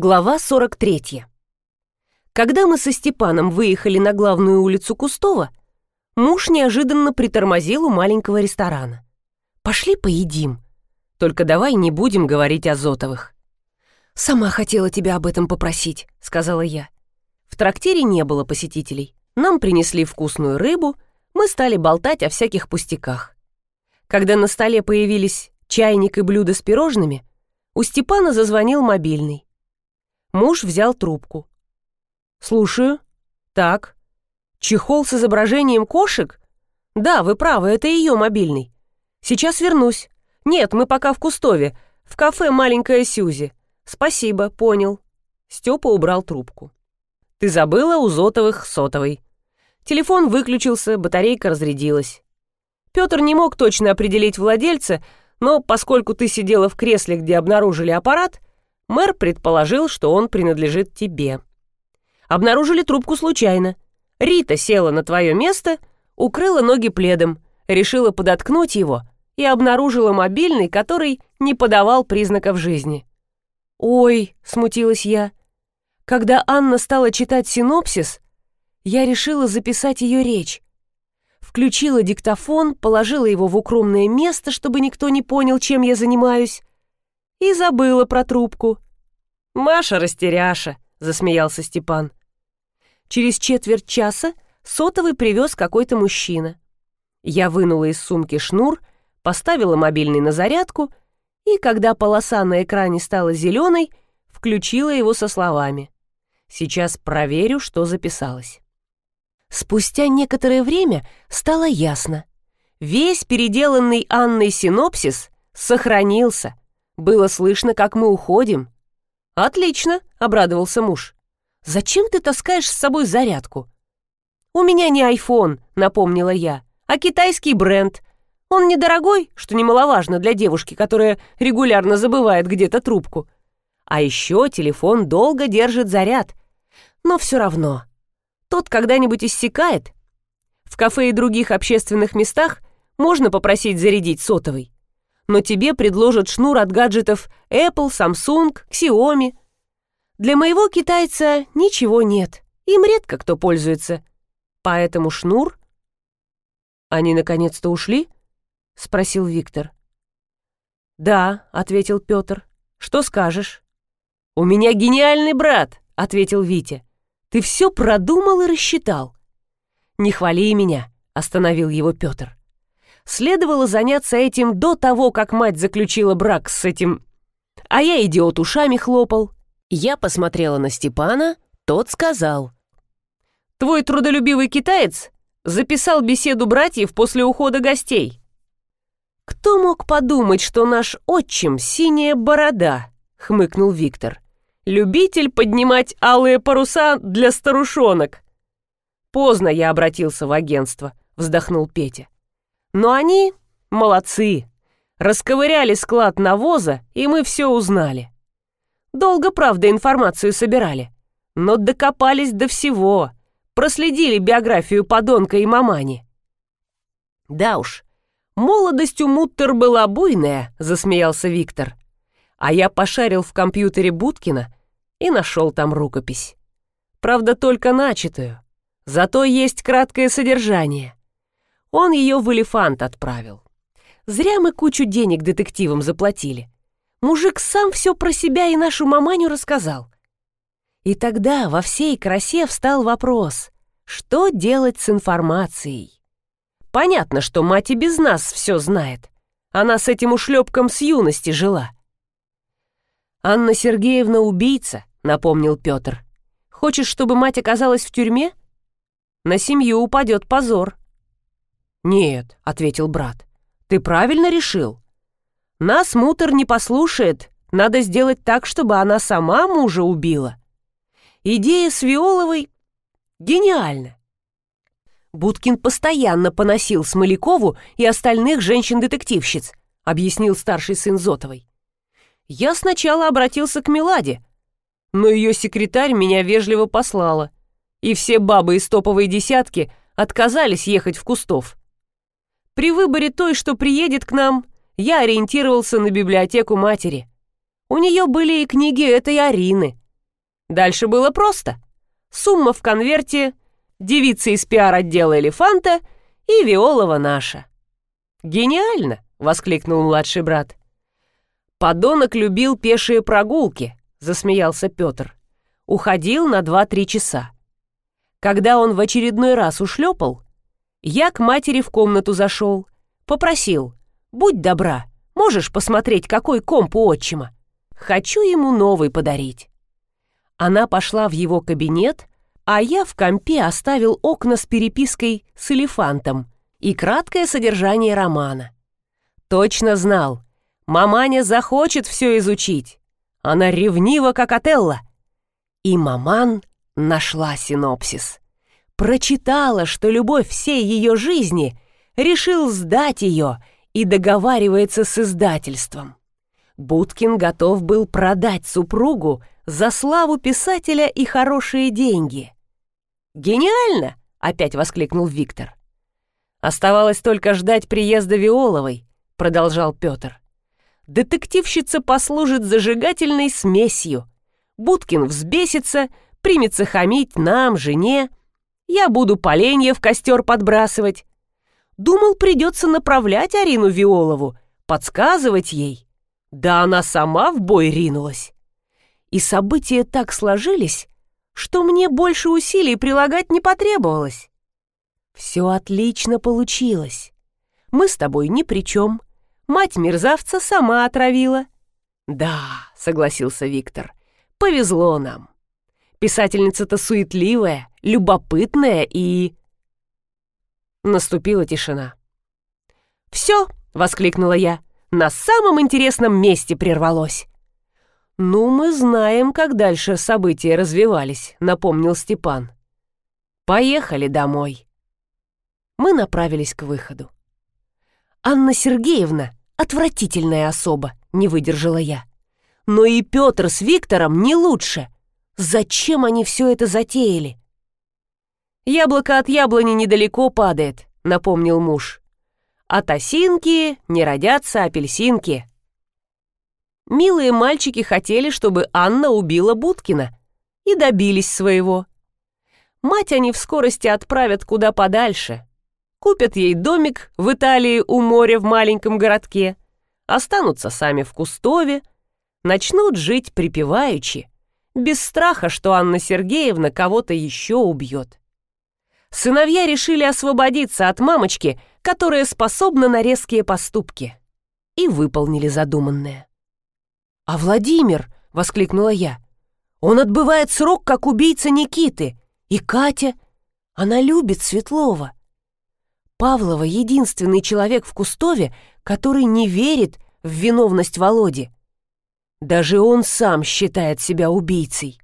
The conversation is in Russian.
Глава 43. Когда мы со Степаном выехали на главную улицу Кустова, муж неожиданно притормозил у маленького ресторана. «Пошли поедим. Только давай не будем говорить о Зотовых». «Сама хотела тебя об этом попросить», — сказала я. В трактире не было посетителей. Нам принесли вкусную рыбу, мы стали болтать о всяких пустяках. Когда на столе появились чайник и блюдо с пирожными, у Степана зазвонил мобильный. Муж взял трубку. «Слушаю. Так. Чехол с изображением кошек? Да, вы правы, это ее мобильный. Сейчас вернусь. Нет, мы пока в Кустове, в кафе «Маленькая Сюзи». Спасибо, понял». Степа убрал трубку. «Ты забыла у Зотовых сотовый». Телефон выключился, батарейка разрядилась. Петр не мог точно определить владельца, но поскольку ты сидела в кресле, где обнаружили аппарат, Мэр предположил, что он принадлежит тебе. Обнаружили трубку случайно. Рита села на твое место, укрыла ноги пледом, решила подоткнуть его и обнаружила мобильный, который не подавал признаков жизни. «Ой», — смутилась я. Когда Анна стала читать синопсис, я решила записать ее речь. Включила диктофон, положила его в укромное место, чтобы никто не понял, чем я занимаюсь, и забыла про трубку. «Маша растеряша», — засмеялся Степан. Через четверть часа сотовый привез какой-то мужчина. Я вынула из сумки шнур, поставила мобильный на зарядку и, когда полоса на экране стала зеленой, включила его со словами. Сейчас проверю, что записалось. Спустя некоторое время стало ясно. Весь переделанный Анной синопсис сохранился — было слышно, как мы уходим. Отлично, обрадовался муж. Зачем ты таскаешь с собой зарядку? У меня не iPhone, напомнила я, а китайский бренд. Он недорогой, что немаловажно для девушки, которая регулярно забывает где-то трубку. А еще телефон долго держит заряд. Но все равно. Тот когда-нибудь иссякает. В кафе и других общественных местах можно попросить зарядить сотовый но тебе предложат шнур от гаджетов Apple, Samsung, Xiaomi. Для моего китайца ничего нет, им редко кто пользуется. Поэтому шнур... Они наконец-то ушли? Спросил Виктор. Да, ответил Петр. Что скажешь? У меня гениальный брат, ответил Витя. Ты все продумал и рассчитал. Не хвали меня, остановил его Петр следовало заняться этим до того, как мать заключила брак с этим... А я, идиот, ушами хлопал. Я посмотрела на Степана, тот сказал. «Твой трудолюбивый китаец записал беседу братьев после ухода гостей». «Кто мог подумать, что наш отчим — синяя борода?» — хмыкнул Виктор. «Любитель поднимать алые паруса для старушонок». «Поздно я обратился в агентство», — вздохнул Петя. Но они молодцы. Расковыряли склад навоза, и мы все узнали. Долго, правда, информацию собирали. Но докопались до всего. Проследили биографию подонка и мамани. Да уж, молодость у Муттер была буйная, засмеялся Виктор. А я пошарил в компьютере Будкина и нашел там рукопись. Правда, только начатую. Зато есть краткое содержание. Он ее в элефант отправил. Зря мы кучу денег детективам заплатили. Мужик сам все про себя и нашу маманю рассказал. И тогда во всей красе встал вопрос, что делать с информацией. Понятно, что мать и без нас все знает. Она с этим ушлепком с юности жила. «Анна Сергеевна убийца», — напомнил Петр. «Хочешь, чтобы мать оказалась в тюрьме? На семью упадет позор». «Нет», — ответил брат, — «ты правильно решил. Нас мутор не послушает, надо сделать так, чтобы она сама мужа убила. Идея с Виоловой гениальна. Будкин постоянно поносил Смолякову и остальных женщин-детективщиц, объяснил старший сын Зотовой. Я сначала обратился к Меладе, но ее секретарь меня вежливо послала, и все бабы из топовой десятки отказались ехать в Кустов. При выборе той, что приедет к нам, я ориентировался на библиотеку матери. У нее были и книги этой Арины, Дальше было просто. Сумма в конверте, девица из пиар-отдела «Элефанта» и Виолова наша. «Гениально!» — воскликнул младший брат. «Подонок любил пешие прогулки», — засмеялся Петр. Уходил на два-три часа. Когда он в очередной раз ушлепал, я к матери в комнату зашел, попросил, «Будь добра, можешь посмотреть, какой комп у отчима? Хочу ему новый подарить». Она пошла в его кабинет, а я в компе оставил окна с перепиской с элефантом и краткое содержание романа. Точно знал, маманя захочет все изучить. Она ревнива, как Отелло. И маман нашла синопсис. Прочитала, что любовь всей ее жизни решил сдать ее и договаривается с издательством. Будкин готов был продать супругу за славу писателя и хорошие деньги. «Гениально!» — опять воскликнул Виктор. «Оставалось только ждать приезда Виоловой», — продолжал Петр. «Детективщица послужит зажигательной смесью. Будкин взбесится, примется хамить нам, жене. Я буду поленья в костер подбрасывать. Думал, придется направлять Арину Виолову, подсказывать ей. Да она сама в бой ринулась. И события так сложились, что мне больше усилий прилагать не потребовалось. Все отлично получилось. Мы с тобой ни при чем. Мать мерзавца сама отравила. Да, согласился Виктор, повезло нам. Писательница-то суетливая, любопытная и... Наступила тишина. «Все!» — воскликнула я. «На самом интересном месте прервалось!» «Ну, мы знаем, как дальше события развивались», — напомнил Степан. «Поехали домой». Мы направились к выходу. «Анна Сергеевна — отвратительная особа», — не выдержала я. «Но и Петр с Виктором не лучше. Зачем они все это затеяли?» «Яблоко от яблони недалеко падает», — напомнил муж. «От осинки не родятся апельсинки». Милые мальчики хотели, чтобы Анна убила Будкина, и добились своего. Мать они в скорости отправят куда подальше. Купят ей домик в Италии у моря в маленьком городке, останутся сами в Кустове, начнут жить припеваючи, без страха, что Анна Сергеевна кого-то еще убьет. Сыновья решили освободиться от мамочки, которая способна на резкие поступки, и выполнили задуманное. «А Владимир!» — воскликнула я. «Он отбывает срок, как убийца Никиты. И Катя, она любит Светлова. Павлова — единственный человек в Кустове, который не верит в виновность Володи. Даже он сам считает себя убийцей.